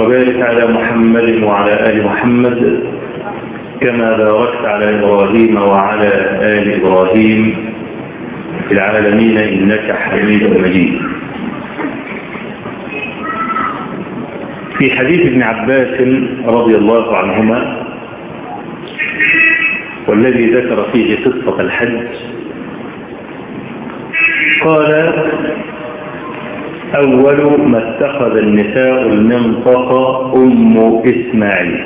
وبارك على محمد وعلى آل محمد كما باركت على إبراهيم وعلى آل إبراهيم في العالمين إنك حميد مجيد. في حديث ابن عباس رضي الله عنهما والذي ذكر فيه قصة الحج قال أول ما اتخذ النساء المنطقة أم إسماعيل.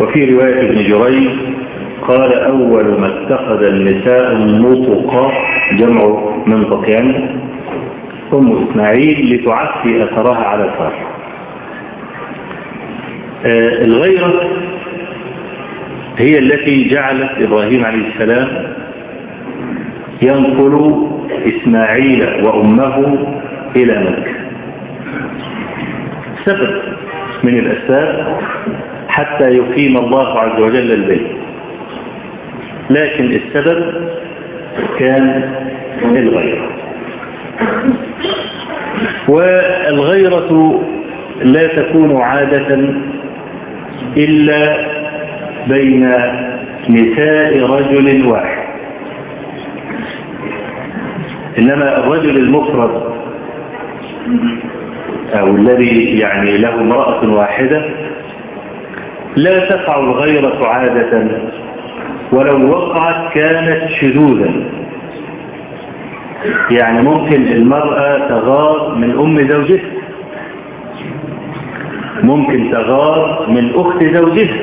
وفي رواية ابن جريج قال أول ما اتخذ النساء النطقة جمع منطق يعني أم إسماعيل لتعفي أثرها على الفار آه الغيرة هي التي جعلت إبراهيم عليه السلام ينقل إسماعيل وأمه إلى مكة. سبب من الأسباب حتى يقيم الله عز وجل البيت. لكن السبب كان الغيرة. والغيرة لا تكون عادة إلا بين نساء رجل واحد. إنما الرجل المفرد أو الذي يعني له امرأة واحدة لا تقع الغيرة عادة ولو وقعت كانت شذوذا. يعني ممكن المرأة تغار من أم زوجها ممكن تغار من أخت زوجها.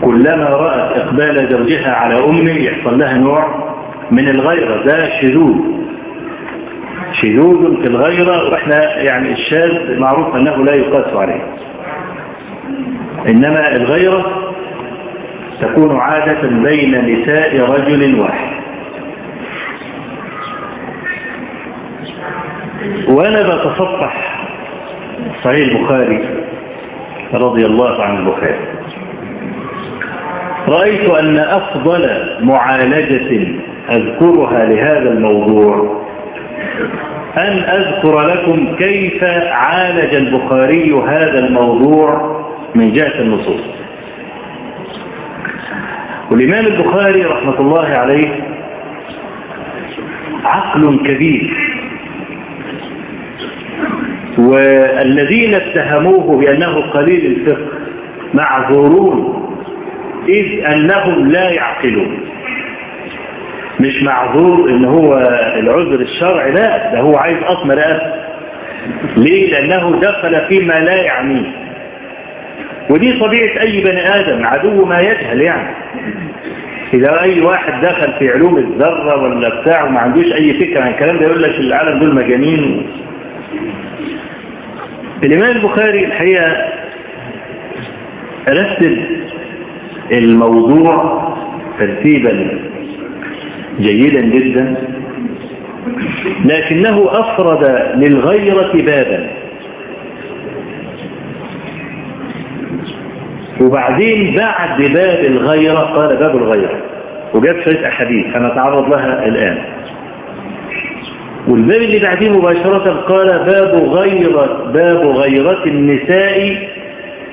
كلما رأت إقبال زوجها على أمه يحصل لها نوع من الغيرة ده شذوذ. شذوذ في الغيرة وإحنا يعني الشاذ معروف أنه لا يقاس عليه. إنما الغيرة تكون عادة بين نساء رجل واحد. وأنا بتصفح صحيح البخاري رضي الله عن البخاري. رأيت أن أفضل معالجة أذكرها لهذا الموضوع. أن أذكر لكم كيف عالج البخاري هذا الموضوع من جهة النصوص. والإمام البخاري رحمة الله عليه عقل كبير. والذين اتهموه بأنه قليل الفقه معذورون إذ أنهم لا يعقلون. مش معذور إن هو العذر الشرعي لا ده هو عايز أطمر رقبه ليه؟ لأنه دخل فيما لا يعنيه. ودي طبيعة أي بني آدم عدو ما يجهل يعني. إذا أي واحد دخل في علوم الذرة ولا بتاع وما عندوش أي فكرة عن الكلام ده يقول لك العالم دول مجانين. الإمام البخاري الحقيقة رتب الموضوع ترتيبا. جيدا جدا لكنه أفرد للغيرة بابا. وبعدين بعد باب الغيرة قال باب الغيرة. وجاب شوية أحاديث هنتعرض لها الآن. والباب اللي بعديه مباشرة قال باب غيرة باب غيرة النساء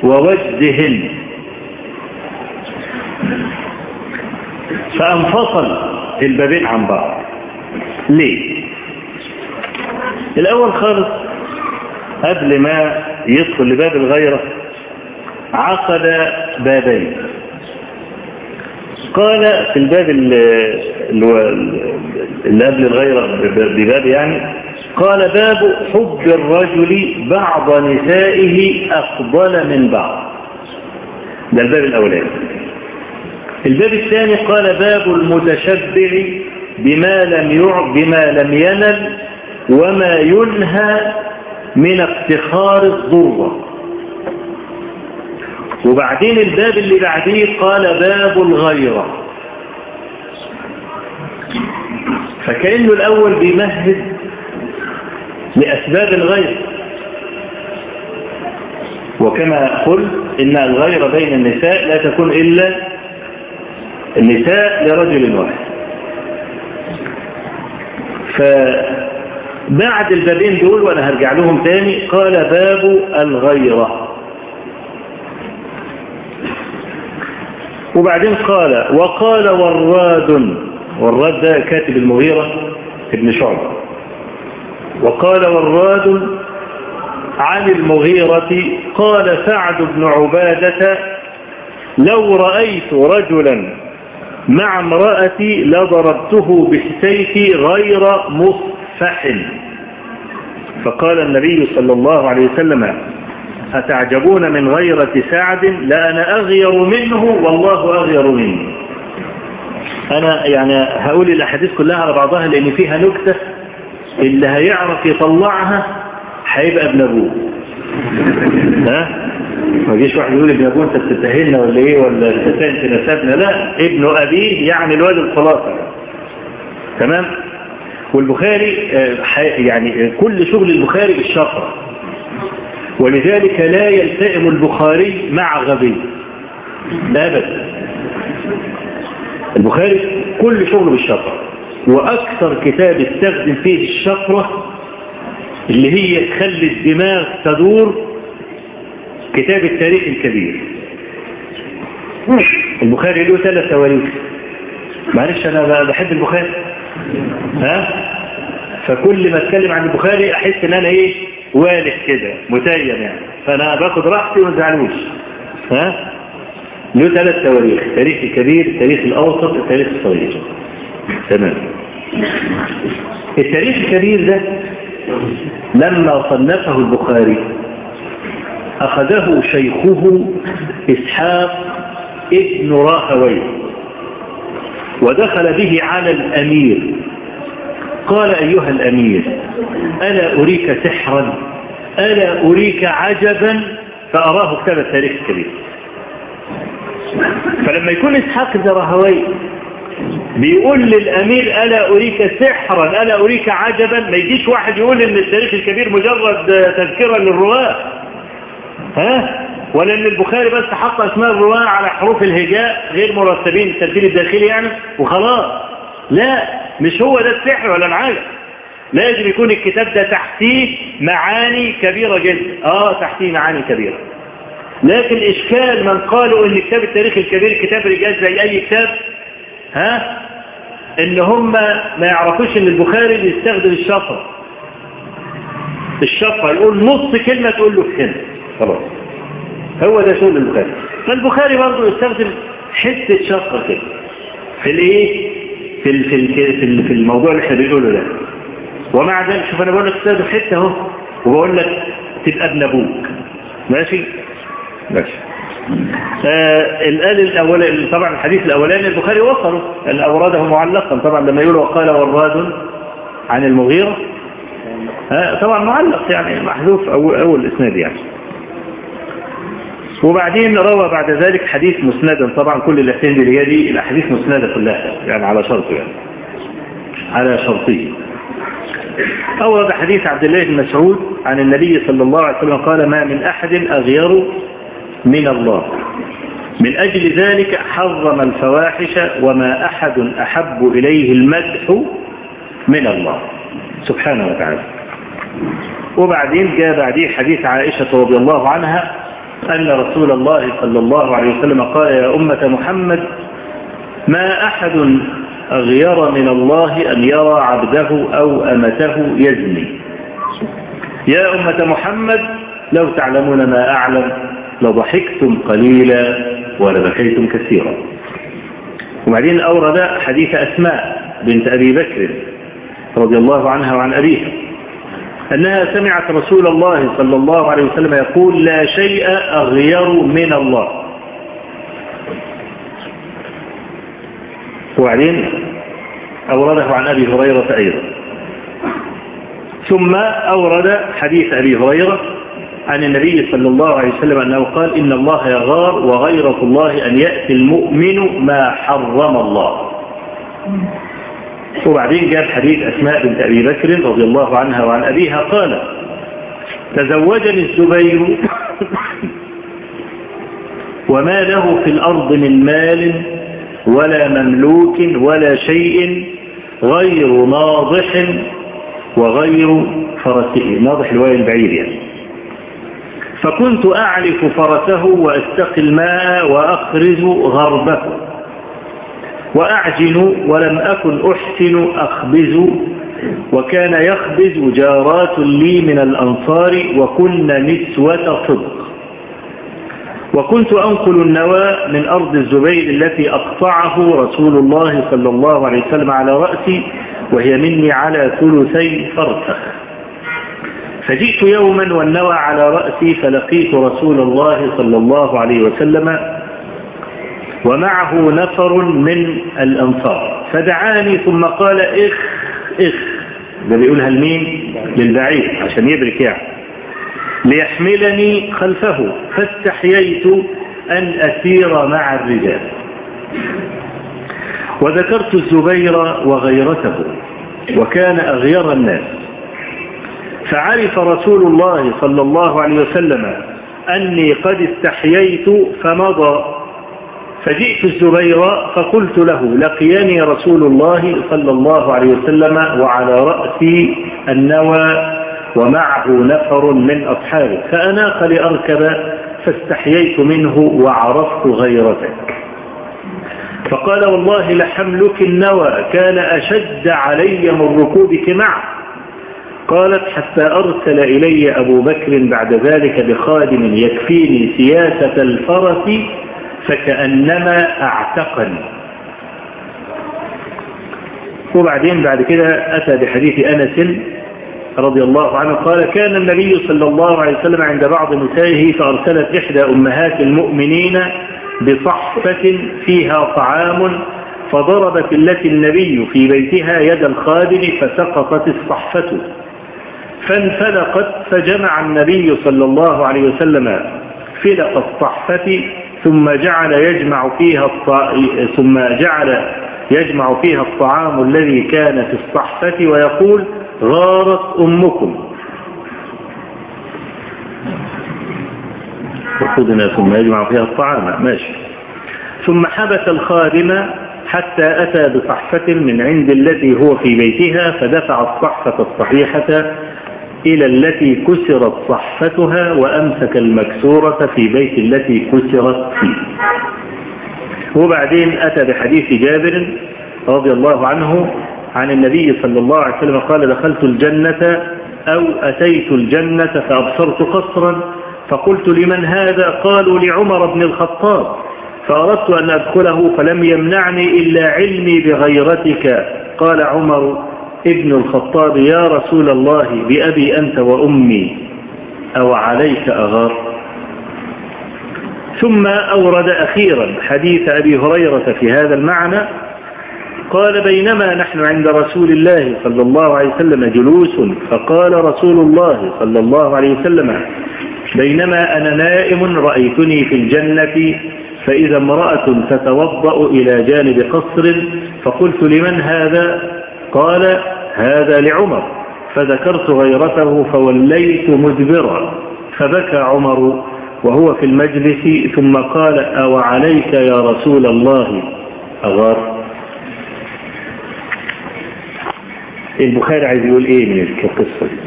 ووجدهن. فانفصل. البابين عن بعض. ليه؟ الأول خالص قبل ما يدخل لباب الغيرة عقد بابين. قال في الباب اللي قبل الغيرة بباب يعني قال باب حب الرجل بعض نسائه أفضل من بعض. ده الباب الأولاني. الباب الثاني قال باب المتشبع بما لم يع بما لم ينل وما ينهى من افتخار الضرة وبعدين الباب اللي بعديه قال باب الغيرة. فكأنه الأول بيمهد لأسباب الغير. وكما قلت إن الغير بين النساء لا تكون إلا النساء لرجل واحد. فبعد البابين دول وأنا هرجع لهم تاني قال باب الغيرة. وبعدين قال وقال وراد وراد ده كاتب المغيرة ابن شعبة وقال وراد عن المغيرة قال سعد بن عبادة لو رأيت رجلا مع امرأتي لضربته بالسيف غير مصفح. فقال النبي صلى الله عليه وسلم أتعجبون من غيرة سعد؟ لأنا أغير منه والله أغير مني أنا يعني هقول الأحاديث كلها على بعضها لأن فيها نكتة اللي هيعرف يطلعها هيبقى ابن أبوه. ها؟ ما جيش واحد يقول ابن أبوه أنت بتتهلنا ولا إيه؟ ولا أنت نسبنا لا ابن أبيه يعني الواد الخلاصة. تمام؟ والبخاري يعني كل شغل البخاري بالشفرة ولذلك لا يلتئم البخاري مع غبي. ابدا البخاري كل شغله بالشفرة وأكثر كتاب استخدم فيه الشفرة اللي هي تخلي الدماغ تدور كتاب التاريخ الكبير. البخاري له ثلاث تواريخ معلش أنا بحب البخاري. ها؟ فكل ما أتكلم عن البخاري أحس إن أنا إيه؟ والح كده متيم يعني. فأنا باخد راحتي وما تزعلوش ها؟ له ثلاث تواريخ التاريخ الكبير التاريخ الأوسط التاريخ الصغير. تمام. التاريخ الكبير ده لما صنفه البخاري أخذه شيخه إسحاق ابن راهوي ودخل به على الأمير. قال أيها الأمير ألا أريك سحرا؟ ألا أريك عجبا؟ فأراه كتاب التاريخ الكبير فلما يكون إسحاق بن راهوي بيقول للأمير ألا أريك سحرا؟ ألا أريك عجبا؟ ما يجيش واحد يقول إن التاريخ الكبير مجرد تذكرة للرواة. ها؟ ولا إن البخاري بس حط أسماء الرواة على حروف الهجاء غير مرتبين الترتيب الداخلي يعني وخلاص. لا مش هو ده السحر ولا العجب لازم يكون الكتاب ده تحتيه معاني كبيرة جدا. آه تحتيه معاني كبيرة. لكن إشكال من قالوا إن كتاب التاريخ الكبير كتاب رجال زي أي كتاب ها؟ إن هم ما يعرفوش إن البخاري بيستخدم الشفرة. الشفرة يقول نص كلمة تقول له كلمة خلاص. هو ده شغل البخاري. فالبخاري برضه يستخدم حتة شفرة كده. في الإيه؟ في في ال في الموضوع اللي إحنا بنقوله ده. ومع ذلك شوف أنا بقول لك أستاذ حتة أهو وبقول لك تبقى ابن أبوك. ماشي؟ ماشي. آه الآن الأول طبعا الحديث الأولاني البخاري وصله. أن أورده معلقا. طبعا لما يقول وقال وراد عن المغيرة آه طبعا معلق يعني محذوف أول, أول إسناد يعني. وبعدين روى بعد ذلك حديث مسندا. طبعا كل الأسناد اللي دي الأحاديث مسندة كلها يعني على شرطه يعني. على شرطه أورد حديث عبد الله بن مسعود عن النبي صلى الله عليه وسلم قال ما من أحد أغير من الله. من أجل ذلك حرم الفواحش وما أحد أحب إليه المدح من الله. سبحانه وتعالى. وبعدين جاء بعديه حديث عائشة رضي الله عنها أن رسول الله صلى الله عليه وسلم قال يا أمة محمد ما أحد أغير من الله أن يرى عبده أو أمته يزني. يا أمة محمد لو تعلمون ما أعلم لضحكتم قليلا ولبكيتم كثيرا. وبعدين أورد حديث أسماء بنت أبي بكر رضي الله عنها وعن أبيها. أنها سمعت رسول الله صلى الله عليه وسلم يقول لا شيء أغير من الله. وبعدين أورده عن أبي هريرة أيضا. ثم أورد حديث أبي هريرة عن النبي صلى الله عليه وسلم أنه قال إن الله يغار وغيرة الله أن يأتي المؤمن ما حرم الله. وبعدين جاء حديث أسماء بنت أبي بكر رضي الله عنها وعن أبيها قال تزوجني الزبير وما له في الأرض من مال ولا مملوك ولا شيء غير ناضح وغير فرسه. ناضح الوالي البعيد يعني. فكنت أعرف فرسه وأستقي الماء وأخرز غربه. وأعجن ولم أكن أحسن أخبز وكان يخبز جارات لي من الأنصار وكن نسوة صدق. وكنت أنقل النوى من أرض الزبير التي أقطعه رسول الله صلى الله عليه وسلم على رأسي وهي مني على ثلثي فرسخ. فجئت يوما والنوى على رأسي فلقيت رسول الله صلى الله عليه وسلم ومعه نفر من الأنصار. فدعاني ثم قال إخ إخ. ده بيقولها لمين؟ للبعيد عشان يدرك يعني. ليحملني خلفه فاستحييت أن أسير مع الرجال. وذكرت الزبير وغيرته وكان أغير الناس. فعرف رسول الله صلى الله عليه وسلم أني قد استحييت فمضى. فجئت الزبير فقلت له لقيني رسول الله صلى الله عليه وسلم وعلى رأسي النوى ومعه نفر من أصحابه فأناق لأركب فاستحييت منه وعرفت غيرتك. فقال والله لحملك النوى كان أشد علي من ركوبك معه. قالت حتى أرسل إلي أبو بكر بعد ذلك بخادم يكفيني سياسة الفرس فكأنما اعتقني وبعدين بعد كده أتى بحديث أنس رضي الله عنه قال كان النبي صلى الله عليه وسلم عند بعض نسائه فأرسلت إحدى أمهات المؤمنين بصحفة فيها طعام فضربت التي النبي في بيتها يد الخادم فسقطت الصحفة. فانفلقت فجمع النبي صلى الله عليه وسلم فلق الصحفة ثم جعل يجمع فيها الط... ثم جعل يجمع فيها الطعام الذي كان في الصحفة ويقول غارت أمكم. وخذنا ثم يجمع فيها الطعام. ماشي. ثم حبس الخادم حتى أتى بصحفة من عند التي هو في بيتها فدفع الصحفة الصحيحة إلى التي كسرت صحفتها وأمسك المكسورة في بيت التي كسرت فيه. وبعدين أتى بحديث جابر رضي الله عنه عن النبي صلى الله عليه وسلم قال دخلت الجنة أو أتيت الجنة فأبصرت قصرا فقلت لمن هذا؟ قالوا لعمر بن الخطاب. فأردت أن أدخله فلم يمنعني إلا علمي بغيرتك. قال عمر ابن الخطاب يا رسول الله بأبي أنت وأمي أو عليك أغار. ثم أورد أخيرا حديث أبي هريرة في هذا المعنى قال بينما نحن عند رسول الله صلى الله عليه وسلم جلوس فقال رسول الله صلى الله عليه وسلم بينما أنا نائم رأيتني في الجنة فإذا امرأة تتوضأ إلى جانب قصر فقلت لمن هذا؟ قال هذا لعمر فذكرت غيرته فوليت مدبرا. فبكى عمر وهو في المجلس ثم قال أو عليك يا رسول الله؟ أغار. البخاري عايز يقول إيه من القصة دي؟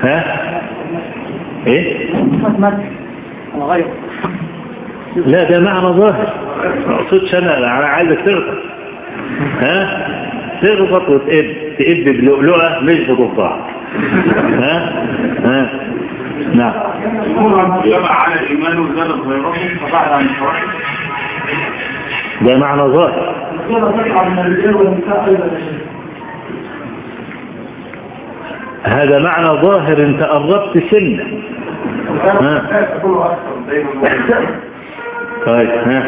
ها؟ إيه؟ لا ده معنى ظاهر. ما اقصدش أنا أنا عايزك تغفر ها؟ تغبط وتقب. تقب بلؤلؤة مش بضفدع ها؟ ها؟ نعم. ده معنى ظاهر. هذا معنى ظاهر انت قربت سنة. طيب ها؟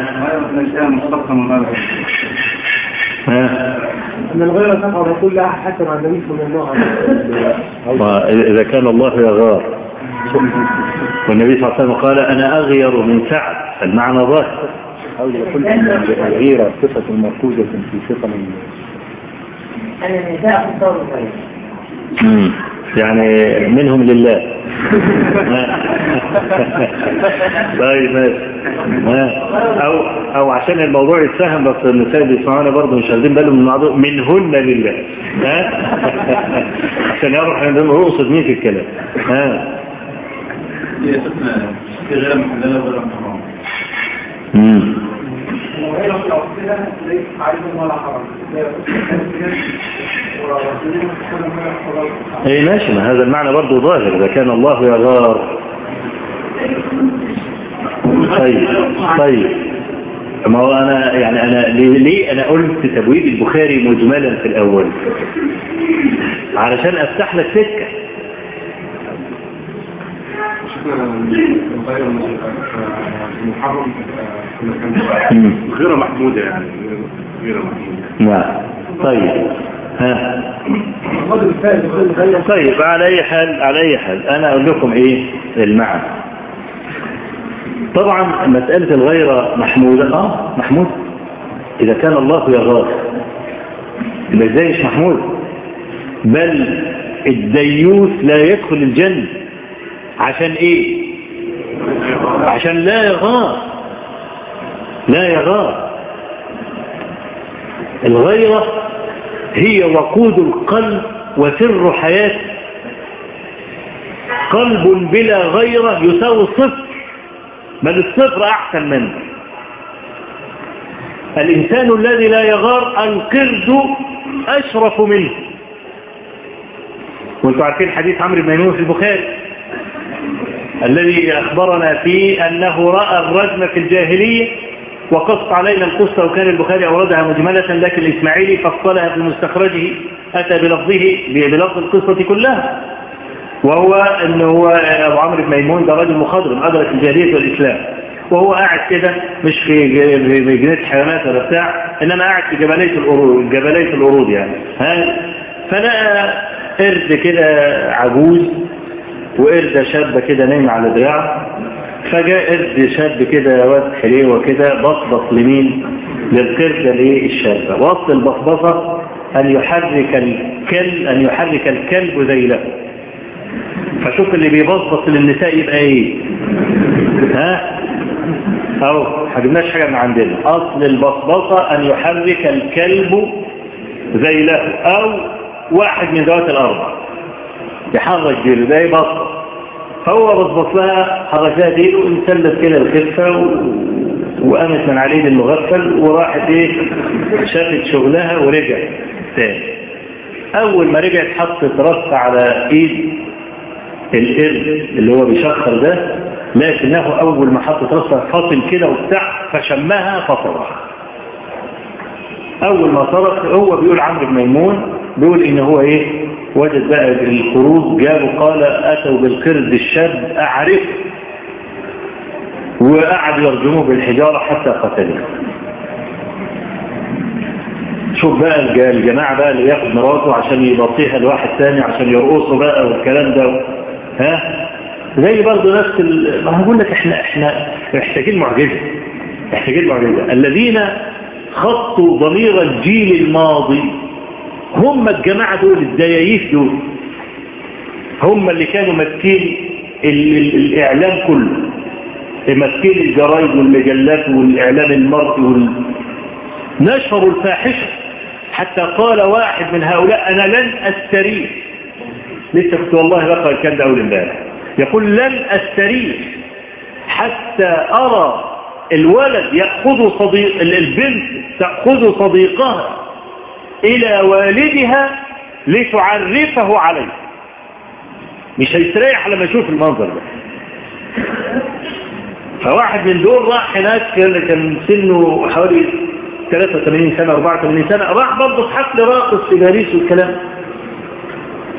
ها؟ أن الغيرة تقع كل أحد حتى مع النبي صلى الله عليه وسلم. إذا كان الله يغار. والنبي صلى الله عليه وسلم قال أنا أغير من سعد. المعنى ظاهر. أو يقول أن الغيرة صفة مركوزة في ثقل أن النساء يعني منهم لله. طيب ماشي. أو أو عشان الموضوع يتفهم بس النساء بيسمعونا برضه مش واخدين بالهم من الموضوع. منهن لله. ها؟ عشان يعرف إحنا نقصد مين في الكلام. ها. في غير محللة وغير محرمة مم. الغيرة في العقيدة ليس عيبا ولا حرام اي ماشي ما هذا المعنى برضه ظاهر إذا كان الله يغار. طيب طيب. ما هو أنا يعني أنا ليه, أنا قلت تبويب البخاري مجملا في الأول؟ علشان أفتح لك سكة. غير محمودة يعني غير محمودة نعم. طيب. ها؟ طيب على أي حال على أي حال أنا أقول لكم إيه؟ المعنى. طبعا مسألة الغيرة محمودة آه محمود. إذا كان الله يغار يبقى إزاي مش محمود؟ بل الديوث لا يدخل الجنة عشان إيه؟ عشان لا يغار. لا يغار. الغيرة هي وقود القلب وسر حياته. قلب بلا غيرة يساوي صفر. بل الصفر أحسن منه. الإنسان الذي لا يغار القرد أشرف منه. وأنتم عارفين حديث عمرو بن ميمون في البخاري؟ الذي أخبرنا فيه أنه رأى الرجم في الجاهلية وقص علينا القصة وكان البخاري أوردها مجملة لكن الإسماعيلي فصلها في مستخرجه أتى بلفظه بلفظ القصة كلها. وهو أنه هو أبو عمرو بن ميمون ده راجل مخضرم أدرك الجاهلية والإسلام. وهو قاعد كده مش في جنينة حيوانات ولا بتاع إنما قاعد في جبلية القرود جبلية القرود يعني. ها؟ فلقى قرد كده عجوز وقردة شابة كده نايمة على دراعه. فجاء قرد شاب كده واد حليوة كده بصبص لمين؟ للقردة الايه الشابة وسط البصبصة أن يحرك الكلب أن يحرك الكلب ذيله. فشوف اللي بيبصبص للنساء يبقى إيه؟ ها؟ أهو حجبناش حاجة من عندنا. أصل البصبصة أن يحرك الكلب ذيله أو واحد من ذوات الأربع. يحرك ديله ده يبصبص. فهو بصبص لها حرك لها ديله انسلت كده الخفة. وقامت من عليه المغفل وراحت إيه شافت شغلها ورجعت تاني أول ما رجعت حطت راسها على إيد القرد اللي هو بيشخر ده لكنه أول ما حطت راسها فاصل كده وبتاع فشمها فصرخ أول ما صرخ هو بيقول عمرو بن ميمون بيقول إن هو إيه وجد بقى الخروج جابوا قال أتوا بالقرد الشاب أعرفه. وقعدوا يرجموه بالحجارة حتى قتلوه شوف بقى الج- الجماعة بقى اللي ياخد مراته عشان يبطيها لواحد تاني عشان يرقصوا بقى والكلام ده. ها؟ زي برضه نفس. ما هقول لك إحنا إحنا محتاجين معجزة. محتاجين معجزة. الذين خطوا ضمير الجيل الماضي هم الجماعة دول الديايف دول هم اللي كانوا ماسكين ال- ال- الإعلام كله. ماسكين الجرايد والمجلات والإعلام المرئي وال... نشروا الفاحشة. حتى قال واحد من هؤلاء أنا لن أستريح لسه كنت والله بقى الكلام ده أول امبارح. يقول لن أستريح حتى أرى الولد يأخذ صديق ال- البنت تأخذ صديقها. إلى والدها لتعرفه عليه. مش هيستريح لما يشوف المنظر ده. فواحد من دول راح هناك كان سنه حوالي 83 سنة 84 سنة راح برضه في حفل راقص في باريس والكلام.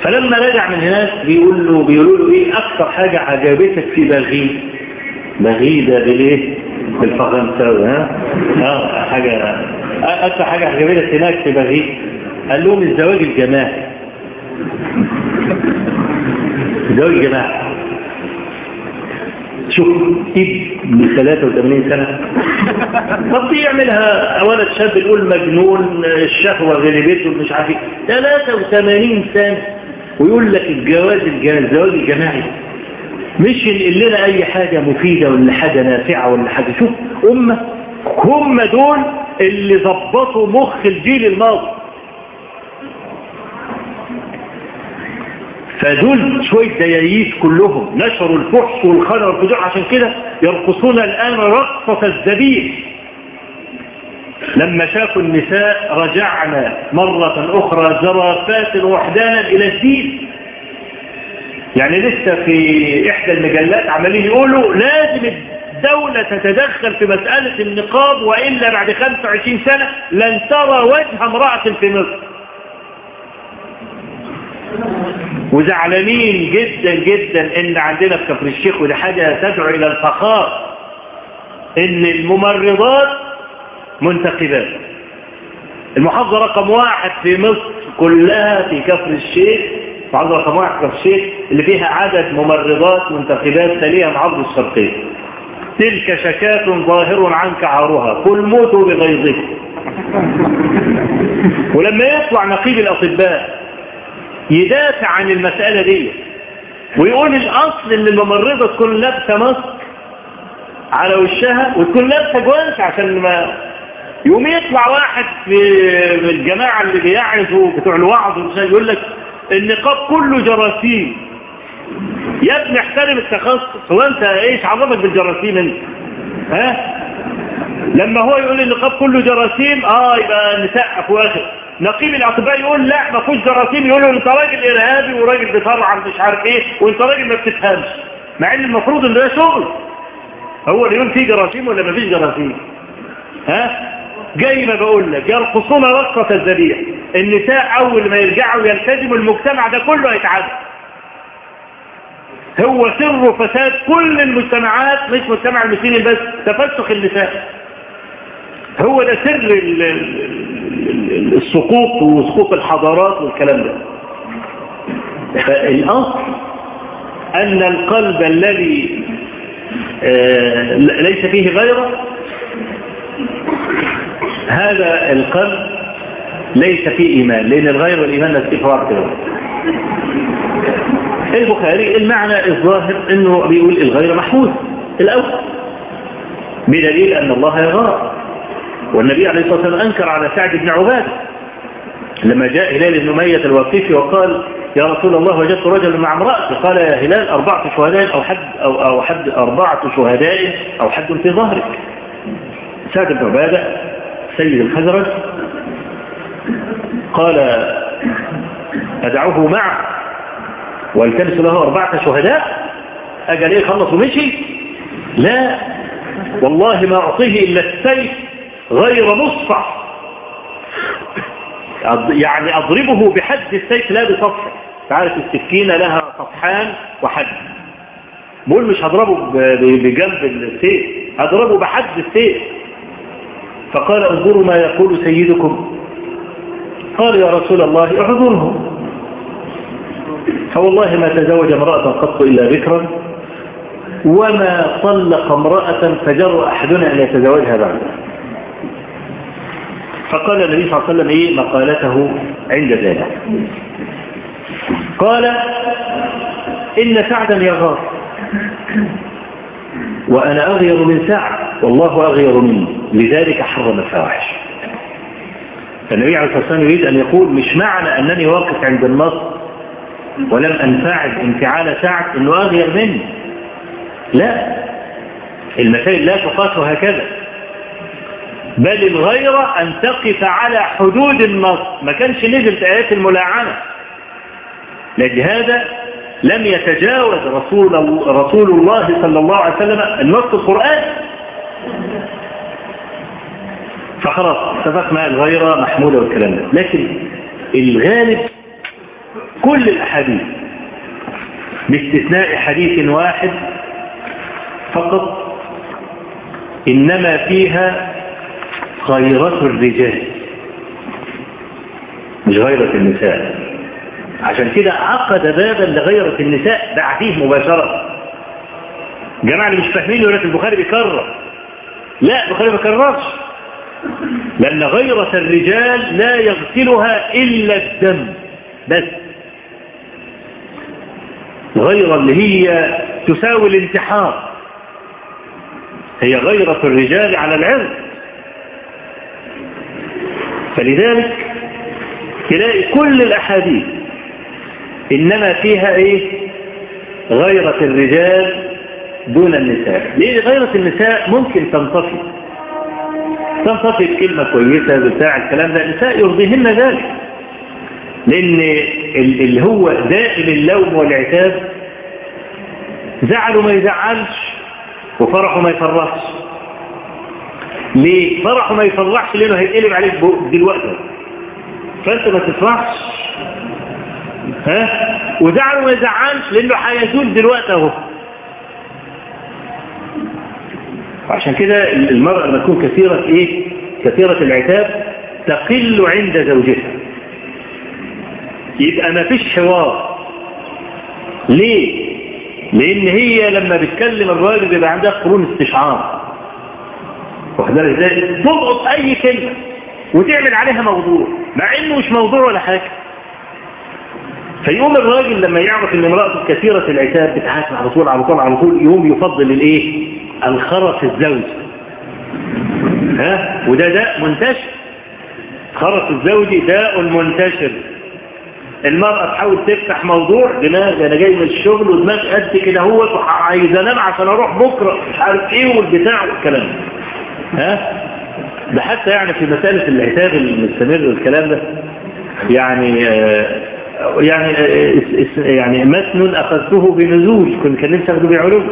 فلما رجع من هناك بيقول له بيقولوا له إيه أكثر حاجة عجبتك في بغي بغي ده بالايه بالفرنساوي ها؟ آه حاجة أكثر حاجة عجبتك هناك في بغي قال لهم الزواج الجماعي الزواج الجماعي شوف ابن 83 سنة. طب يعملها ولد شاب يقول مجنون الشهوة غلبته مش عارف إيه. 83 سنة. ويقول لك الجواز الزواج الجماعي. مش ينقل لنا أي حاجة مفيدة ولا حاجة نافعة ولا حاجة. شوف أمة هم دول اللي ظبطوا مخ الجيل الماضي. فدول شوية دياييس كلهم نشروا الفحش والخنا والفجوع. عشان كده يرقصون الآن رقصة الذبيح لما شافوا النساء رجعنا مرة أخرى زرافات وحدانا إلى الدين. يعني لسه في إحدى المجلات عمالين يقولوا لازم الدولة تتدخل في مسألة النقاب وإلا بعد 25 سنة لن ترى وجه امرأة في مصر. وزعلانين جدا جدا إن عندنا في كفر الشيخ ودي حاجة تدعو إلى الفخار إن الممرضات منتخبات المحافظة رقم واحد في مصر كلها في كفر الشيخ المحافظة رقم واحد في كفر الشيخ اللي فيها عدد ممرضات منتخبات تليها محافظة الشرقية تلك شكاة ظاهر عنك عارها. قل موتوا بغيظكم. ولما يطلع نقيب الأطباء يدافع عن المسألة دي ويقول الأصل إن الممرضة تكون لابسة ماسك على وشها وتكون لابسة جوانش عشان ما يقوم يطلع واحد في الجماعة اللي بيعرفوا بتوع الوعظ يقول لك النقاب كله جراثيم. يا ابني احترم التخصص. هو انت إيش عرفك بالجراثيم انت؟ ها؟ لما هو يقول النقاب كله جراثيم آه يبقى نسقف واخر نقيب الأطباء يقول لا ما فيهوش جراثيم. يقولوا انت راجل إرهابي وراجل بيطرعن مش عارف إيه وانت راجل ما بتفهمش. مع إن المفروض إن ده شغل. هو اللي يقول فيه جراثيم ولا ما فيش جراثيم؟ ها؟ جاي ما بقول لك. يرقصون رقصة الذبيح النساء أول ما يرجعوا يلتزموا المجتمع ده كله هيتعدل هو سر فساد كل المجتمعات مش مجتمع المسلمين بس تفسخ النساء. هو ده سر السقوط وسقوط الحضارات والكلام ده. فالأصل أن القلب الذي ليس فيه غيره هذا القلب ليس فيه إيمان لأن الغير والإيمان نسيف واحد البخاري المعنى الظاهر أنه بيقول الغير محفوظ الأول. بدليل أن الله يغار. والنبي عليه الصلاة والسلام أنكر على سعد بن عباد لما جاء هلال بن أمية الوقيفي وقال يا رسول الله وجدت رجلا مع امرأة قال يا هلال أربعة شهداء أو حد أو, أو حد أربعة شهداء أو حد في ظهرك. سعد بن عبادة سيد الخزرج قال أدعوه معه والتمس له أربعة شهداء. أجل إيه خلص ومشي؟ لا. والله ما أعطيه إلا السيف غير مصفع يعني أضربه بحد السيف لا بصفح. تعرف السكينة لها صفحان وحد. بقول مش هضربه بجنب السيف هضربه بحد السيف. فقال انظروا ما يقول سيدكم. قال يا رسول الله اعذره فوالله ما تزوج امرأة قط إلا ذكرا وما طلق امرأة فجر أحدنا أن يتزوجها بعدها فقال النبي صلى الله عليه وسلم إيه مقالته عند ذلك. قال إن سعدا يغار وأنا أغير من سعد والله أغير مني لذلك حرم الفواحش. فالنبي عليه الصلاة والسلام يريد أن يقول مش معنى أنني واقف عند النص ولم أنفعل انفعال سعد أنه أغير مني. لا. المسائل لا تقاس هكذا بل الغيرة أن تقف على حدود النص ما كانش نزل في آيات الملاعنة. لهذا لم يتجاوز رسول, رسول الله صلى الله عليه وسلم النص القرآن. فخلاص اتفقنا الغيرة محمولة والكلام ده. لكن الغالب كل الأحاديث باستثناء حديث واحد فقط إنما فيها غيرة الرجال مش غيرة النساء. عشان كده عقد بابا لغيرة النساء بعديه مباشرة. جماعة اللي مش فاهمين يقول لك البخاري بيكرر. لا البخاري ما بيكررش لأن غيرة الرجال لا يغسلها إلا الدم. بس. غيرة اللي هي تساوي الانتحار. هي غيرة الرجال على العرض. فلذلك تلاقي كل الأحاديث إنما فيها إيه؟ غيرة الرجال دون النساء. ليه غيرة النساء؟ ممكن تنطفي. تنطفي بكلمة كويسة بتاع الكلام ده النساء يرضيهن ذلك. لأن اللي هو دائم اللوم والعتاب زعله ما يزعلش وفرحه ما يفرحش. ليه؟ فرحه ما يفرحش لأنه هيتقلب عليك دلوقتي. فأنت ما تفرحش. ها؟ وزعله ما يزعلش لأنه هيزول دلوقتي أهو. عشان كده المرأة لما تكون كثيرة إيه؟ كثيرة العتاب تقل عند زوجها. يبقى ما فيش حوار. ليه؟ لأن هي لما بتكلم الراجل بيبقى عندها قرون استشعار. واخدها إزاي؟ تلقط أي كلمة وتعمل عليها موضوع مع إنه مش موضوع ولا حاجة. فيقوم الراجل لما يعرف إن امرأته كثيرة العتاب بتعاتب على طول على طول على طول يقوم يفضل الإيه؟ الخرف الزوج. ها؟ وده داء منتشر. خرف الزوجي داء منتشر. المرأة تحاول تفتح موضوع دماغ أنا جاي من الشغل ودماغ قد كده هو عايز أنام عشان أروح بكرة. مش عارف إيه والبتاع والكلام ها؟ ده حتى يعني في مسألة العتاب المستمر والكلام ده يعني آه يعني آه يعني متن أخذته بنزول كنت كان نفسي أخذه بعلوم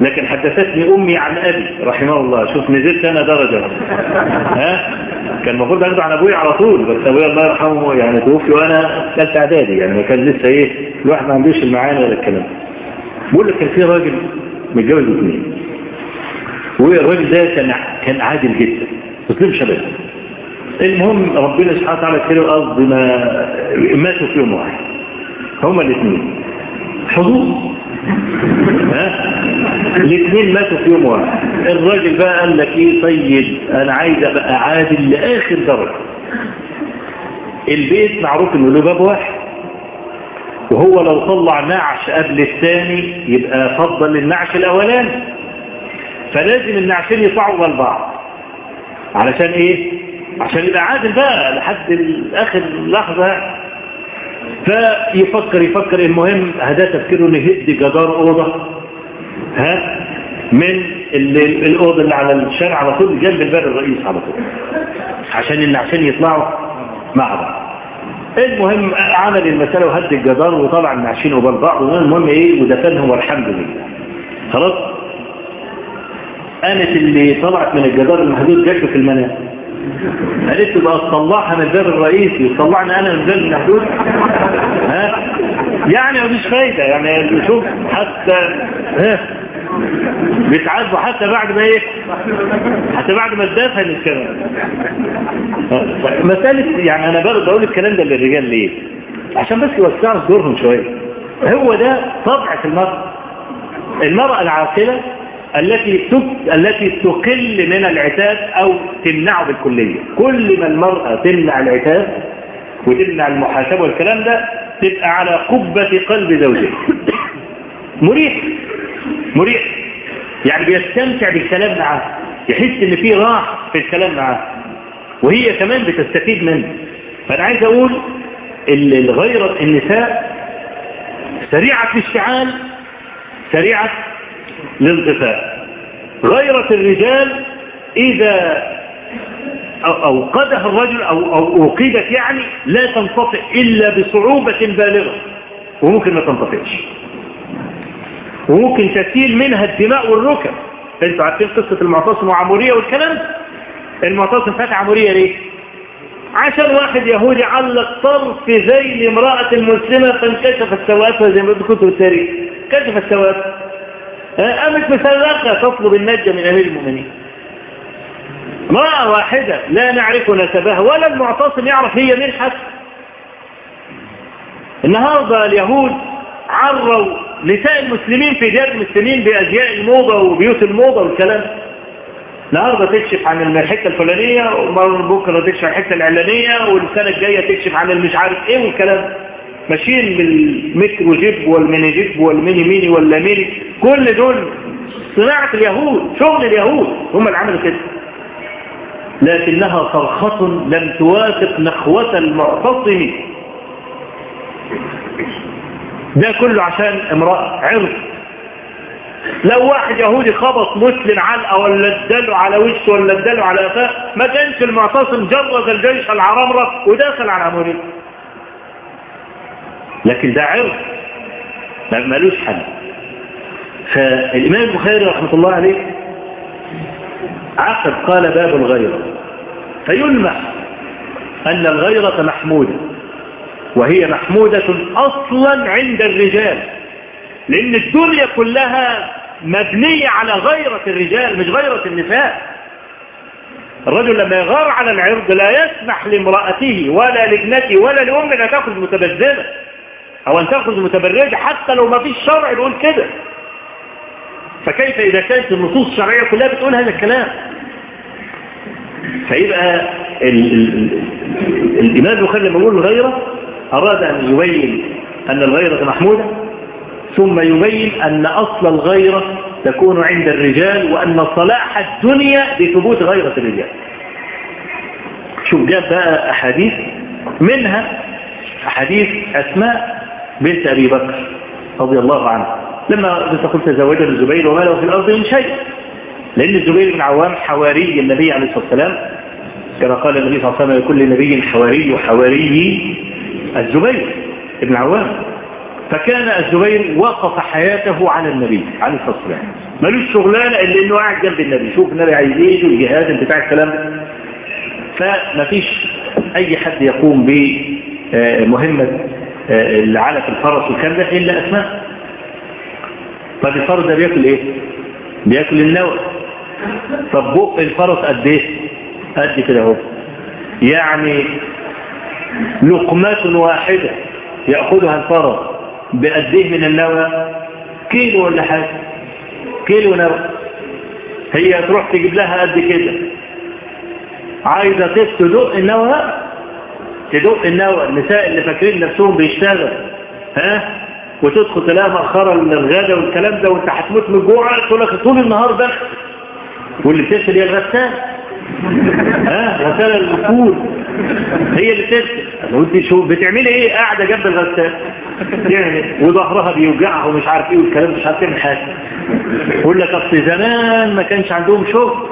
لكن حدثتني أمي عن أبي رحمه الله. شوف نزلت أنا درجة. ها؟ كان المفروض أخذه عن أبوي على طول بس أبوي الله يرحمه يعني توفي وأنا ثالثة إعدادي يعني كان لسه إيه الواحد ما عندوش المعاني ولا الكلام. بقول لك كان في راجل متجوز اثنين والراجل ده كان كان عادل جدا مسلم شباب. المهم ربنا سبحانه وتعالى كده قصد ما ماتوا في يوم واحد. هما الاثنين حظوظ الاثنين ماتوا في يوم واحد. الراجل بقى قال لك إيه؟ طيب أنا عايز أبقى عادل لآخر درجة. البيت معروف إنه له باب واحد. وهو لو طلع نعش قبل الثاني يبقى فضل النعش الأولاني. فلازم النعشين يطلعوا ورا بعض. علشان إيه؟ عشان يبقى عادل بقى لحد آخر لحظة. فيفكر يفكر. المهم هذا تفكيره إنه يهد جدار أوضة ها من الأوضة اللي على الشارع على طول جنب الباب الرئيس على طول عشان النعشين يطلعوا مع بعض. المهم عمل المسألة وهد الجدار وطلع النعشين وبال بعض المهم إيه؟ ودفنهم والحمد لله. خلاص؟ قامت اللي طلعت من الجدار المحدود جات في المنام. قالت له بقى تطلعها من الباب الرئيسي وتطلعني أنا من الباب المحدود. ها؟ يعني مفيش فايدة يعني شوف حتى ها؟ بيتعذبوا حتى بعد ما إيه؟ حتى بعد ما اتدفن الكلام. مسألة يعني أنا بقى بقول الكلام ده للرجال ليه؟ عشان بس يوسعوا صدورهم شوية. هو ده طبع في المرأة. المرأة العاقلة التي التي تقل من العتاب أو تمنعه بالكلية. كل ما المرأة تمنع العتاب وتمنع المحاسبة والكلام ده تبقى على قبة قلب زوجها. مريح. مريح. يعني بيستمتع بالكلام معاه يحس إن في راحة في الكلام معاه وهي كمان بتستفيد منه. فأنا عايز أقول الغيرة النساء سريعة الاشتعال سريعة الانطفاء غيرة الرجال إذا أوقدها الرجل أو, أو أوقدت يعني لا تنطفئ إلا بصعوبة بالغة وممكن ما تنطفئش وممكن تسيل منها الدماء والركب. أنتوا عارفين قصة المعتصم وعمورية والكلام؟ المعتصم فات عمورية ليه؟ عشان واحد يهودي علق طرف ذيل امرأة مسلمة فانكشفت سواتها زي ما كتب التاريخ كشفت سواتها قامت مسلخة تطلب النجة من أمير المؤمنين. امرأة واحدة لا نعرف نسبها ولا المعتصم يعرف هي مين حتى. النهاردة اليهود عروا نساء المسلمين في ديار المسلمين بأزياء الموضة وبيوت الموضة والكلام النهاردة تكشف عن الحتة الفلانية وبكرة تكشف عن الحتة العلانية والسنة الجاية تكشف عن المش عارف إيه والكلام ماشيين بالمترو جيب والميني جيب والميني ميني ولا ميني. كل دول صناعة اليهود شغل اليهود هم اللي عملوا كده. لكنها صرخة لم توافق نخوة المعتصم. ده كله عشان امرأة عرض. لو واحد يهودي خبط مسلم علقة ولا اداله على وشه ولا اداله على قفاه ما كانش المعتصم جرد الجيش العرمرم وداخل على عمورية لكن ده عرض. ملوش حل. فالإمام البخاري رحمة الله عليه عقد قال باب الغيرة. فيلمح أن الغيرة محمودة وهي محمودة أصلا عند الرجال لأن الدنيا كلها مبنية على غيرة الرجال مش غيرة النساء. الرجل لما يغار على العرض لا يسمح لامرأته ولا لابنته ولا لأم أن تأخذ متبذلة. أو أن تأخذ متبرجة حتى لو ما فيش شرع يقول كده. فكيف إذا كانت النصوص الشرعية كلها بتقول هذا الكلام؟ فيبقى ال ال الإمام البخاري لما يقول الغيرة أراد أن يبين أن الغيرة محمودة ثم يبين أن أصل الغيرة تكون عند الرجال وأن صلاح الدنيا بثبوت غيرة الرجال. شوف جاب بقى أحاديث منها أحاديث أسماء بنت أبي بكر رضي الله عنها لما تقول تزوجها الزبير وما له في الأرض من شيء. لأن الزبير بن عوام حواري النبي عليه الصلاة والسلام. كما قال النبي صلى الله عليه وسلم لكل نبي حواري وحواري الزبير بن عوام. فكان الزبير وقف حياته على النبي عليه الصلاة والسلام. ملوش شغلانة إلا إنه قاعد جنب النبي. شوف النبي عايز إيه والجهاد بتاع الكلام. ده فمفيش أي حد يقوم بمهمة العلى في الفرس والكلام ده إلا أسماء. طب الفرس ده بياكل إيه؟ بياكل النوى طب بق الفرس قد إيه؟ قد كده أهو. يعني لقمة واحدة يأخذها الفرس بقد إيه من النوى كيلو ولا حاجة. كيلو نوى هي تروح تجيب لها قد كده. عايزة تدق النوى تدق النوى النساء اللي فاكرين نفسهم بيشتغل ها؟ وتدخل تلاقيها مأخرة الغدا والكلام ده وانت هتموت من الجوع تقول لك طول النهار ده. واللي بتغسل هي الغسالة. ها؟ غسالة الفول هي اللي بتغسل وانت شو بتعملي إيه؟ قاعدة جنب الغسالة. يعني وظهرها بيوجعها ومش عارف إيه والكلام مش عارف تعمل حاجة. يقول لك أصل زمان ما كانش عندهم شغل.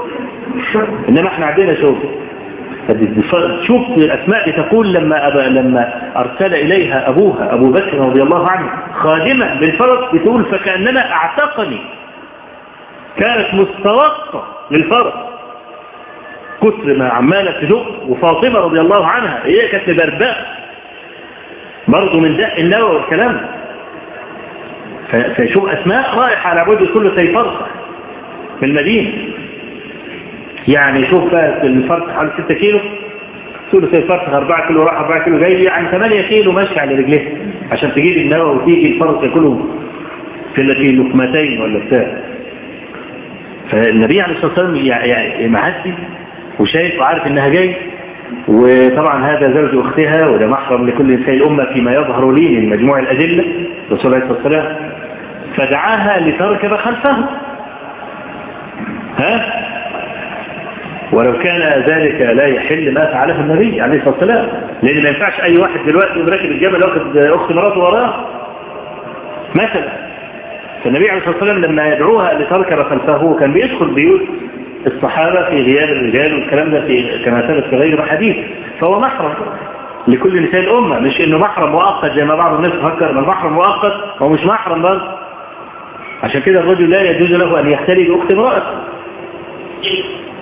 إنما إحنا عندنا شغل. شوف الأسماء تقول لما أبا لما أرسل إليها أبوها أبو بكر رضي الله عنه خادمة بالفرس بتقول فكأننا أعتقني. كانت مسترقة للفرس. كثر ما عمالة تدق وفاطمة رضي الله عنها هي كانت برباء. برضه من دق النوى والكلام. فشوف أسماء رايحة على عبود كل سيفرسة في المدينة. يعني شوف الفرق حوالي 6 كيلو ثلث الفرق 4 كيلو راح 4 كيلو جاي يعني 8 كيلو ماشي على رجليه عشان تجيب النوى وتيجي الفرق ياكله في لقمتين ولا بتاع. فالنبي عليه الصلاة والسلام يعني معدي وشايف وعارف إنها جاي وطبعا هذا زوج أختها وده محرم لكل نساء الأمة فيما يظهر لي من مجموع الأدلة الرسول عليه الصلاة والسلام. فدعاها لتركب خلفه. ها؟ ولو كان ذلك لا يحل ما فعله النبي عليه الصلاة والسلام. لأن ما ينفعش أي واحد دلوقتي راكب الجبل واخد أخت مراته وراه. مثلا فالنبي عليه الصلاة والسلام لما يدعوها لتركب خلفه كان بيدخل بيوت الصحابة في غياب الرجال والكلام ده في كما ثبت في غير حديث. فهو محرم. لكل نساء الأمة مش إنه محرم مؤقت زي ما بعض الناس تفكر ما محرم مؤقت. هو مش محرم برضه عشان كده الرجل لا يجوز له أن يختلي بأخت امرأة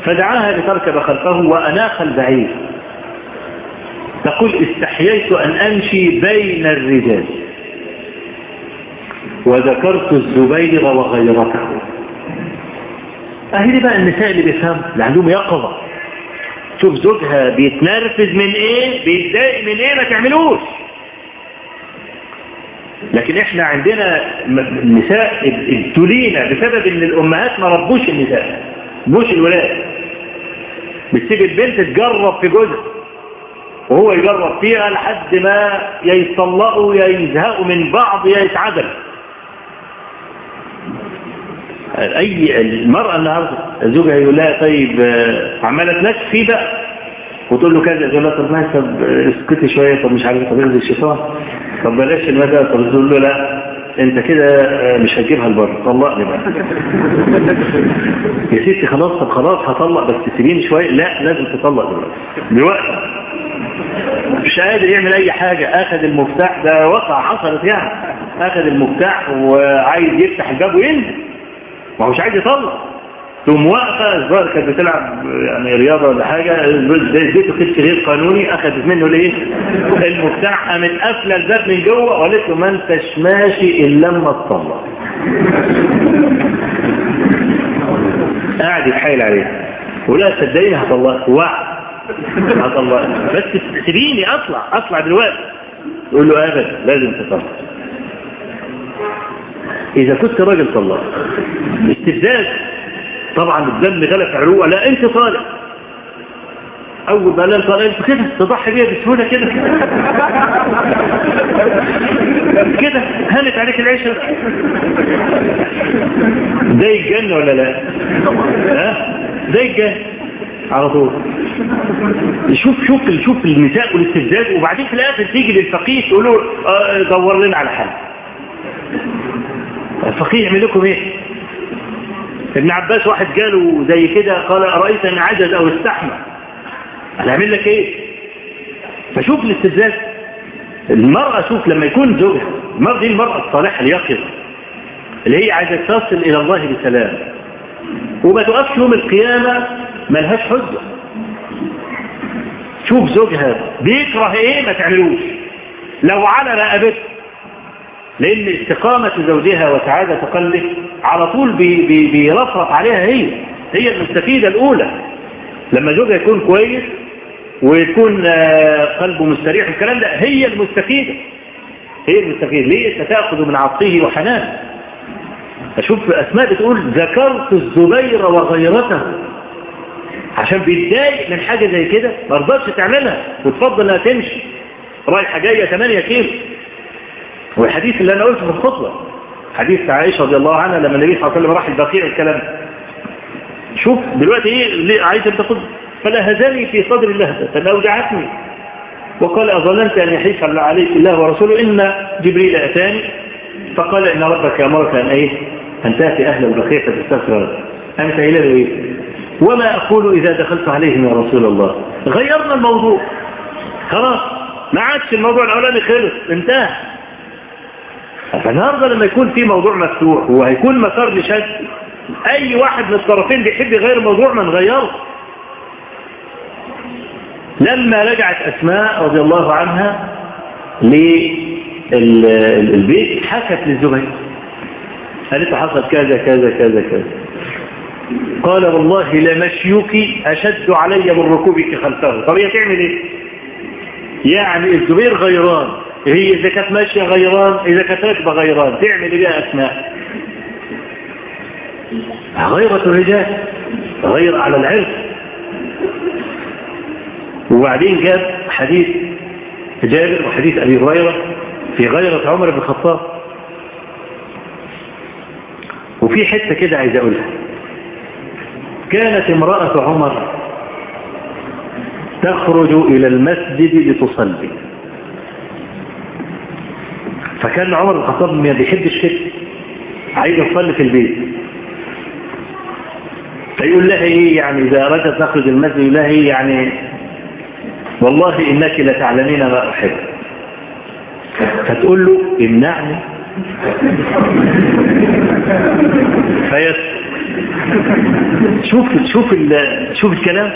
فدعاها لتركب خلفه وأناخ البعير. تقول استحييت أن أمشي بين الرجال. وذكرت الزبير وغيرته. أهلي بقى النساء اللي بيفهموا اللي عندهم يقظة. شوف زوجها بيتنرفز من إيه؟ بيتضايق من إيه؟ ما تعملوش. لكن إحنا عندنا النساء ابتلينا بسبب إن الأمهات ما ربوش النساء مش الولاد. بتسيب البنت تجرب في جوزها وهو يجرب فيها لحد ما يتطلقوا يا يزهقوا من بعض يا يتعدلوا أي المرأة النهاردة زوجها يقول لها طيب عمالة تنكس فيه بقى وتقول له كذا يقول لها طب ماشي طب اسكتي شوية طب مش عارف طب انزل الشيطان. طب بلاش المدى طب تقول له لا. انت كده مش هتجيبها لبره. طلقني بقى يا ستي خلاص طب خلاص هطلق بس تسيبيني شوية. لا لازم تطلق دلوقتي. دلوقتي. مش قادر يعمل أي حاجة. أخذ المفتاح ده وقع حصلت يعني. أخذ المفتاح وعايز يفتح الباب وينزل. ما هوش عايز يطلق. ثم واقفة الظاهر كانت بتلعب يعني رياضة ولا حاجة اديته كتش غير قانوني أخذت منه ليه؟ المفتاح قامت قافلة الباب من جوه وقالت له ما انتش ماشي إلا لما تطلق قاعد يتحايل عليها ولا صدقيني هطلقك وعد هطلقك بس سيبيني أطلع أطلع دلوقتي. يقول له ابدا لازم تطلق إذا كنت راجل طلاق استفزاز. طبعا الذنب غلب عروقه لا أنت طالق أول ما لم طالق أنت كده تضحي بيها بسهولة كده. كده هانت عليك العيشة ده يتجن ولا لا؟ ها؟ ده يتجن على طول. شوف شوف شوف النساء والاستفزاز وبعدين في الآخر تيجي للفقيه تقول له آه دور لنا على حل. الفقيه يعمل لكم إيه؟ ابن عباس واحد قاله زي كده قال أرأيت أن عجز أو استحمى؟ هنعمل لك إيه؟ فشوف الاستفزاز. المرأة شوف لما يكون زوجها المرأة دي المرأة الصالحة اليقظة اللي هي عايزة تصل إلى الله بسلام. وما تقفش يوم القيامة ملهاش حجة. شوف زوجها بيكره إيه؟ ما تعملوش. لو على رقبته لأن استقامة زوجها وسعادة قلبه على طول بي بي بيرفرف عليها هي هي المستفيدة الأولى. لما زوجها يكون كويس ويكون قلبه مستريح الكلام ده هي المستفيدة. هي المستفيدة. ليه؟ ستأخذ من عطفه وحنان أشوف أسماء بتقول ذكرت الزبير وغيرته. عشان بيتضايق من حاجة زي كده ما رضتش تعملها وتفضل إنها تمشي. رايحة جاية 8 كيلو. والحديث اللي أنا قلته في الخطبة حديث عائشة رضي الله عنها لما النبي صلى الله عليه وسلم راح البقيع الكلام. شوف دلوقتي إيه؟ عايزة تقول فلهزني في صدر اللهبة فلأوجعتني وقال أظننت أن يحيف عليك الله ورسوله إن جبريل أتاني. فقال إن ربك أمرك أن إيه؟ أن تأتي أهل البقيع فتستغفر أنت إلى إيه وما أقول إذا دخلت عليهم يا رسول الله؟ غيرنا الموضوع. خلاص ما عادش الموضوع الأولاني خلص انتهى. فالنهاردة لما يكون في موضوع مفتوح وهيكون مسار لشد أي واحد من الطرفين بيحب يغير الموضوع ما نغيره. لما رجعت أسماء رضي الله عنها للبيت حكت للزبير. قالت حصل كذا كذا كذا كذا. قال والله لمشيك أشد علي من ركوبك خلفه. طب هي تعمل إيه؟ يعني الزبير غيران. هي إذا كانت ماشية غيران إذا كانت راكبة غيران تعمل يا أسماء. غيرة الرجال غير على العرف وبعدين جاب حديث جابر وحديث أبي هريرة في غيرة عمر بن الخطاب. وفي حتة كده عايز أقولها. كانت امرأة عمر تخرج إلى المسجد لتصلي. فكان عمر بن الخطاب ما بيحبش كده عايز يصلي في البيت. فيقول لها إيه يعني إذا أردت تخرج المسجد يقول إيه يعني والله إنك لتعلمين ما أحب. فتقول له امنعني. فيسكت شوف شوف شوف الكلام.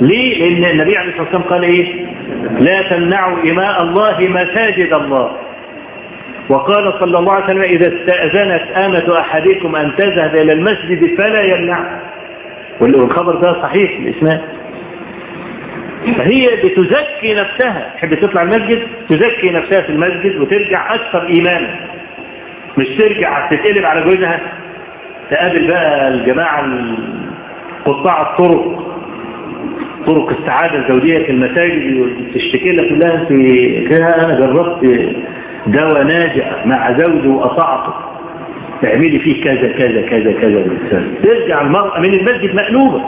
ليه؟ لأن النبي عليه الصلاة والسلام قال إيه؟ لا تمنعوا إماء الله مساجد الله. وقال صلى الله عليه وسلم إذا استأذنت آمة أحدكم أن تذهب إلى المسجد فلا يمنع. والخبر ده صحيح الإسناد فهي بتزكي نفسها. تحب تطلع المسجد؟ تزكي نفسها في المسجد وترجع أكثر إيمانا. مش ترجع تتقلب على جوزها. تقابل بقى الجماعة قطاع الطرق. طرق السعادة الزوجية في المساجد وتشتكي لك لها أنت كده أنا جربت دواء ناجع مع زوجي وقطعته تعملي فيه كذا كذا كذا كذا ترجع المرأة من المسجد مقلوبة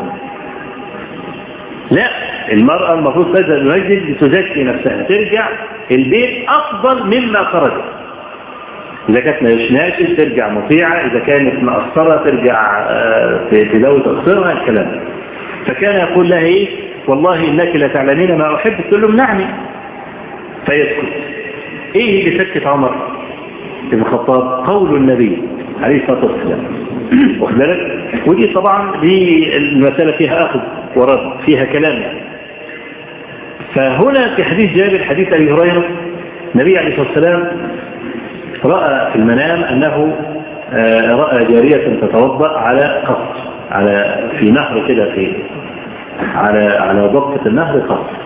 لا المرأة المفروض تذهب المسجد لتزكي نفسها. ترجع البيت أفضل مما خرجت. إذا كانت ناشل ترجع مطيعة. إذا كانت مقصرة ترجع في ذوي تقصيرها الكلام فكان يقول لها إيه؟ والله إنك لتعلمين ما أحب تقول له منعني فيسكت. إيه اللي سكت عمر بن الخطاب؟ قول النبي عليه الصلاة والسلام. واخد بالك؟ ودي طبعا دي المسألة فيها أخذ ورد فيها كلام. يعني فهنا في حديث جابر حديث أبي هريرة النبي عليه الصلاة والسلام رأى في المنام أنه رأى جارية تتوضأ على قصر على في نهر كده في على على ضبطة النهر قصر.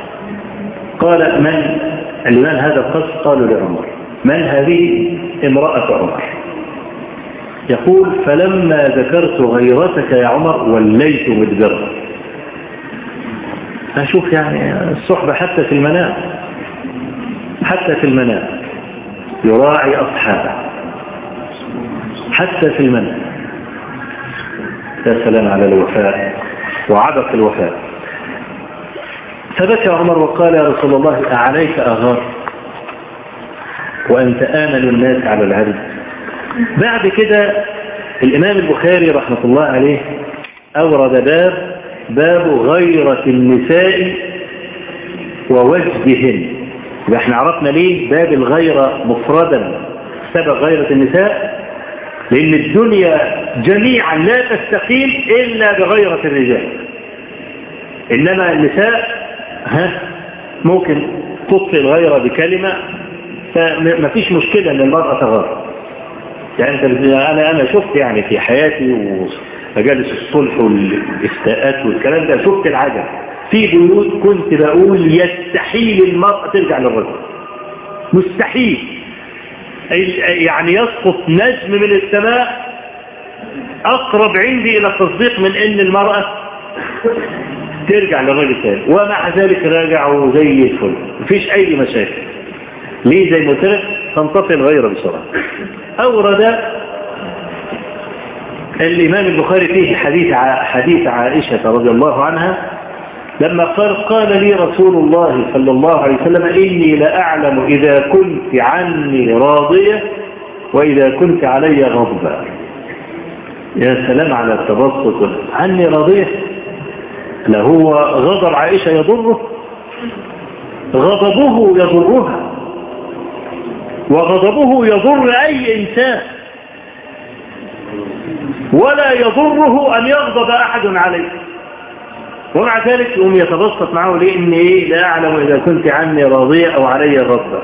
قال من لمن هذا القصر قالوا لعمر من هذه امرأة عمر؟ يقول فلما ذكرت غيرتك يا عمر وليت مدبرا. أشوف يعني الصحبة حتى في المنام حتى في المنام يراعي أصحابه حتى في المنام. يا سلام على الوفاء وعبق الوفاء. فبكى عمر وقال يا رسول الله أعليك أغار؟ وأنت آمن الناس على العبد. بعد كده الإمام البخاري رحمة الله عليه أورد باب باب غيرة النساء ووجدهن إحنا عرفنا ليه باب الغيرة مفردا سبب غيرة النساء؟ لأن الدنيا جميعا لا تستقيم إلا بغيرة الرجال. إنما النساء ها؟ ممكن تطفئ الغيرة بكلمة فما فيش مشكلة أن المرأة تغار. يعني أنا أنا شفت يعني في حياتي ومجالس الصلح والاستاءات والكلام ده شفت العجب. في بيوت كنت بقول يستحيل المرأة ترجع للرجل. مستحيل. يعني يسقط نجم من السماء أقرب عندي إلى التصديق من أن المرأة ترجع للرجل تاني ومع ذلك راجعوا زي الفل. مفيش أي مشاكل. ليه زي ما قلت لك؟ تنطفي الغيرة بسرعة. أورد الإمام البخاري فيه حديث حديث عائشة رضي الله عنها لما قال قال لي رسول الله صلى الله عليه وسلم إني لأعلم إذا كنت عني راضية وإذا كنت علي غضبة يا سلام على التبسط. عني راضية؟ لهو غضب عائشة يضره؟ غضبه يضرها. وغضبه يضر أي إنسان. ولا يضره أن يغضب أحد عليه. ومع ذلك يقوم يتبسط معه ليه إن إيه لا أعلم إذا كنت عني راضية أو علي غضبة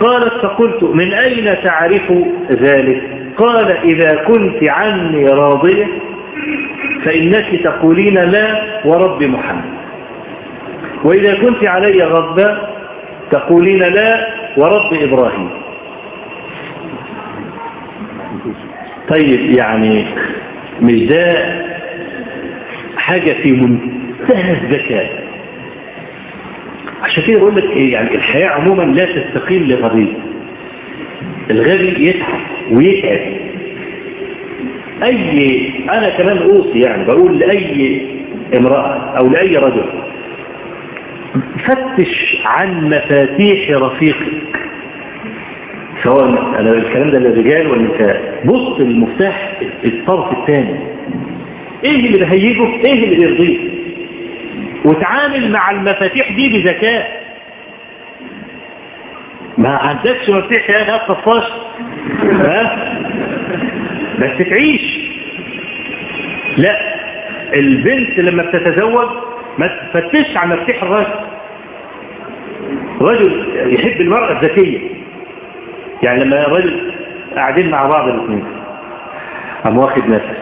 قالت فقلت من أين تعرف ذلك؟ قال إذا كنت عني راضية فإنك تقولين لا ورب محمد. وإذا كنت علي غضبة تقولين لا ورب إبراهيم. طيب يعني مش ده حاجة في منتهى الذكاء. عشان كده بقول لك إيه يعني الحياة عموما لا تستقيم لغبي الغبي يتعب ويتعب. أي أنا كمان أوصي يعني بقول لأي امرأة أو لأي رجل فتش عن مفاتيح رفيقك سواء أنا الكلام ده للرجال والنساء بص المفتاح الطرف الثاني. إيه اللي بهيجه إيه اللي بيرضيه وتعامل مع المفاتيح دي بذكاء. ما عندكش مفتاح يا أخي طفاش ها؟ بس تعيش. لا البنت لما بتتزوج ما تفتش على مفتاح الراجل رجل يحب المرأة الذكية. يعني لما الرجل قاعدين مع بعض الاثنين قام واخد نفس.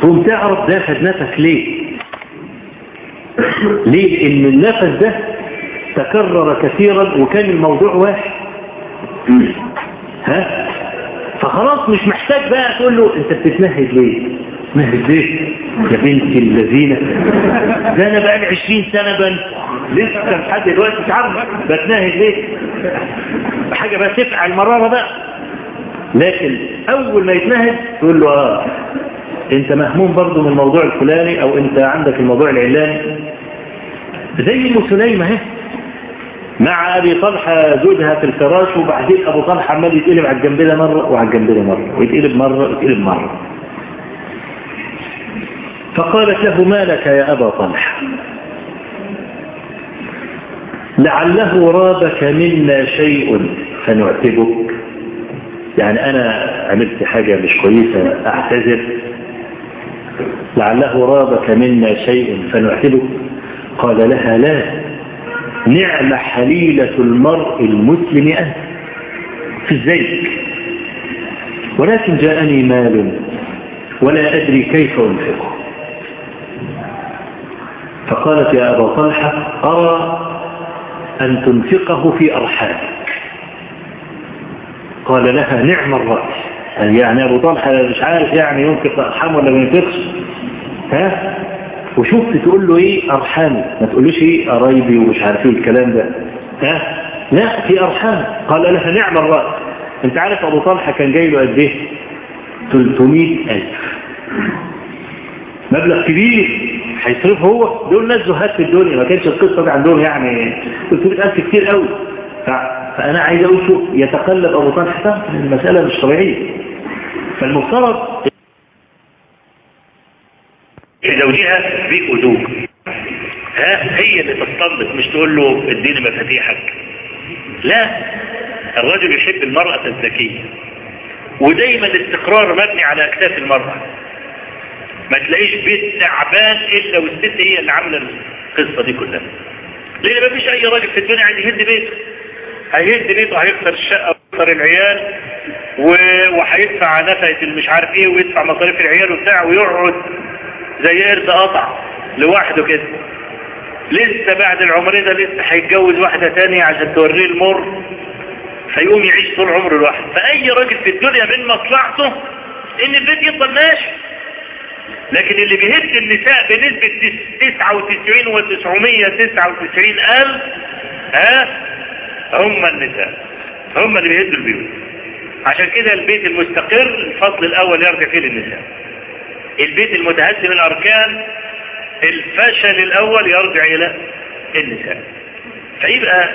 تقوم تعرف ده خد نفس ليه؟ ليه؟ لأن النفس ده تكرر كثيرا وكان الموضوع واحد. ها؟ فخلاص مش محتاج بقى تقول له أنت بتتنهد ليه؟ تتنهد ليه؟ يا بنت الذين ده أنا بقى لي 20 سنة بنسى لسه لحد دلوقتي مش عارف بتنهد ليه. حاجة بقى تفعل المراره بقى. لكن أول ما يتنهد تقول له آه أنت مهموم برضو من الموضوع الفلاني أو أنت عندك الموضوع العلاني. زي أم سليمة أهي. مع أبي طلحة زوجها في الفراش وبعدين أبو طلحة عمال يتقلب على الجنب ده مرة وعلى الجنب ده مرة ويتقلب مرة ويتقلب مرة. فقالت له ما لك يا أبا طلحة؟ لعله رابك منا شيء فنعتبك. يعني أنا عملت حاجة مش كويسة أعتذر. لعله رابك منا شيء فنعتبك. قال لها لا. نعم حليلة المرء المسلم أنت في الزيت. ولكن جاءني مال ولا أدري كيف أنفقه. فقالت يا أبا طلحة أرى أن تنفقه في أرحامك. قال لها نعم الرأس. يعني أبو طلحة مش عارف يعني ينفق أرحام ولا ما ينفقش؟ ها؟ وشفت تقول له إيه؟ ارحامي ما تقولوش إيه؟ قرايبي ومش عارف إيه الكلام ده. ها؟ لا في أرحام. قال لها نعم الرأس أنت عارف أبو طلحة كان جاي له قد إيه؟ 300 ألف. مبلغ كبير. هيصرفه هو. دول ناس زهاد في الدنيا. ما كانش القصة دي عندهم يعني 300 ألف كتير قوي. فأنا عايز أقول شوف يتقلب أبو طلحة. المسألة مش طبيعية. فالمفترض زوجها بأدوب ها هي اللي تستنبط مش تقول له اديني مفاتيحك. لا الرجل يحب المرأة الذكية. ودايما الاستقرار مبني على أكتاف المرأة. ما تلاقيش بيت تعبان إلا والست هي اللي عاملة القصة دي كلها. لأن ما فيش أي راجل في الدنيا عايز يهد بيته. هيهد بيته هيكسر الشقة ويكسر العيال وهيدفع نفقة مش عارف إيه ويدفع مصاريف العيال وبتاع ويقعد زي قرد قطع لوحده كده. لسه بعد العمر ده لسه هيتجوز واحدة تانية عشان توريه المر فيقوم يعيش طول عمره لوحده. فأي راجل في الدنيا من مصلحته إن البيت يفضل ماشي. لكن اللي بيهد النساء بنسبة 99 و 999 ألف ها هم النساء. هم اللي بيهدوا البيوت. عشان كده البيت المستقر الفصل الأول يرجع فيه للنساء. البيت المتهدم الأركان الفشل الأول يرجع إلى النساء. فيبقى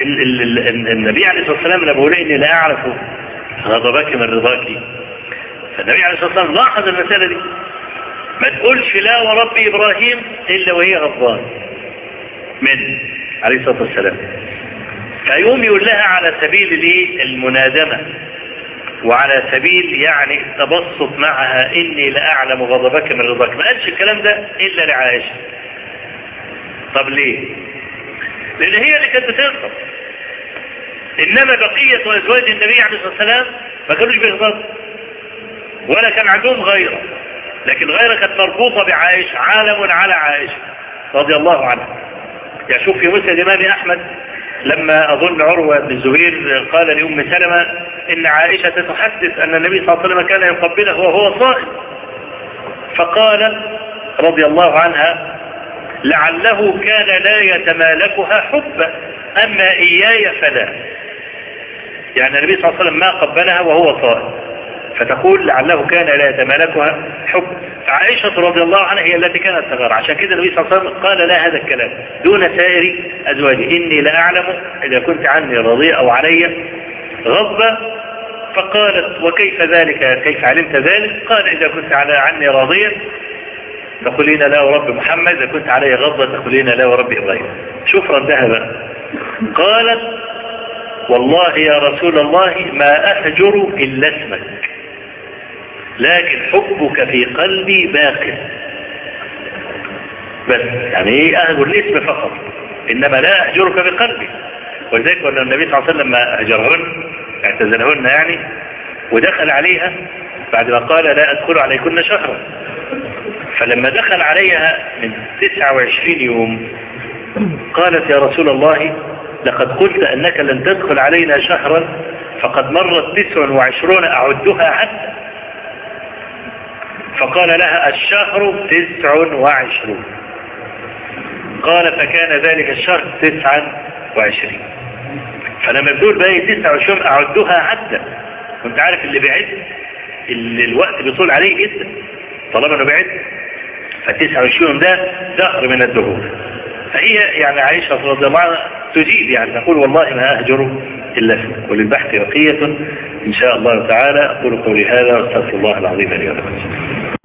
ال ال ال النبي عليه الصلاة والسلام لما بقول إني لا أعرف غضبك من رضاك. فالنبي عليه الصلاة والسلام لاحظ المسألة دي. ما تقولش لا ورب إبراهيم إلا وهي غضبان. من؟ عليه الصلاة والسلام. فيقوم يقول لها على سبيل الإيه؟ المنادمة. وعلى سبيل يعني التبسط معها إني لأعلم غضبك من رضاك. ما قالش الكلام ده إلا لعائشة. طب ليه؟ لأن هي اللي كانت بتغضب. إنما بقية أزواج النبي عليه الصلاة والسلام ما كانوش بيغضبوا ولا كان عندهم غيرة. لكن غيرة كانت مربوطة بعائشة عالم على عائشة رضي الله عنها. يعني شوف في مسند إمام أحمد لما أظن عروة بن الزبير قال لأم سلمة إن عائشة تحدث أن النبي صلى الله عليه وسلم كان يقبله وهو صائم. فقال رضي الله عنها لعله كان لا يتمالكها حبا أما إياي فلا. يعني النبي صلى الله عليه وسلم ما قبلها وهو صائم. فتقول لعله كان لا يتمالكها حب. عائشة رضي الله عنها هي التي كانت تغار. عشان كده النبي صلى الله عليه وسلم قال لا هذا الكلام دون سائر أزواجي إني لأعلم إذا كنت عني راضية أو علي غضبة فقالت وكيف ذلك؟ كيف علمت ذلك؟ قال إذا كنت على عني راضيا تقولين لا ورب محمد إذا كنت علي غضبة تقولين لا ورب إبراهيم. شوف ردها بقى. قالت والله يا رسول الله ما أهجر إلا اسمك. لكن حبك في قلبي باق. بس يعني إيه أهجر الاسم فقط؟ إنما لا أهجرك بقلبي ولذلك أن النبي صلى الله عليه وسلم هجرهن اعتزلهن يعني ودخل عليها بعد ما قال لا أدخل عليكن شهرا. فلما دخل عليها من 29 يوم قالت يا رسول الله لقد قلت أنك لن تدخل علينا شهرا فقد مرت 29 أعدها حتى. فقال لها الشهر 29 قال فكان ذلك الشهر 29 فلما بتقول بقى 29 أعدها عدة. كنت عارف اللي بيعد اللي الوقت بيطول عليه جدا طالما إنه بيعد ف 29 ده دهر من الدهور. فهي يعني عائشة رضي الله عنها تجيب يعني تقول والله ما أهجر إلا اسمك وللبحث بقية. إن شاء الله تعالى أقول قولي هذا وأستغفر الله العظيم لي ولكم.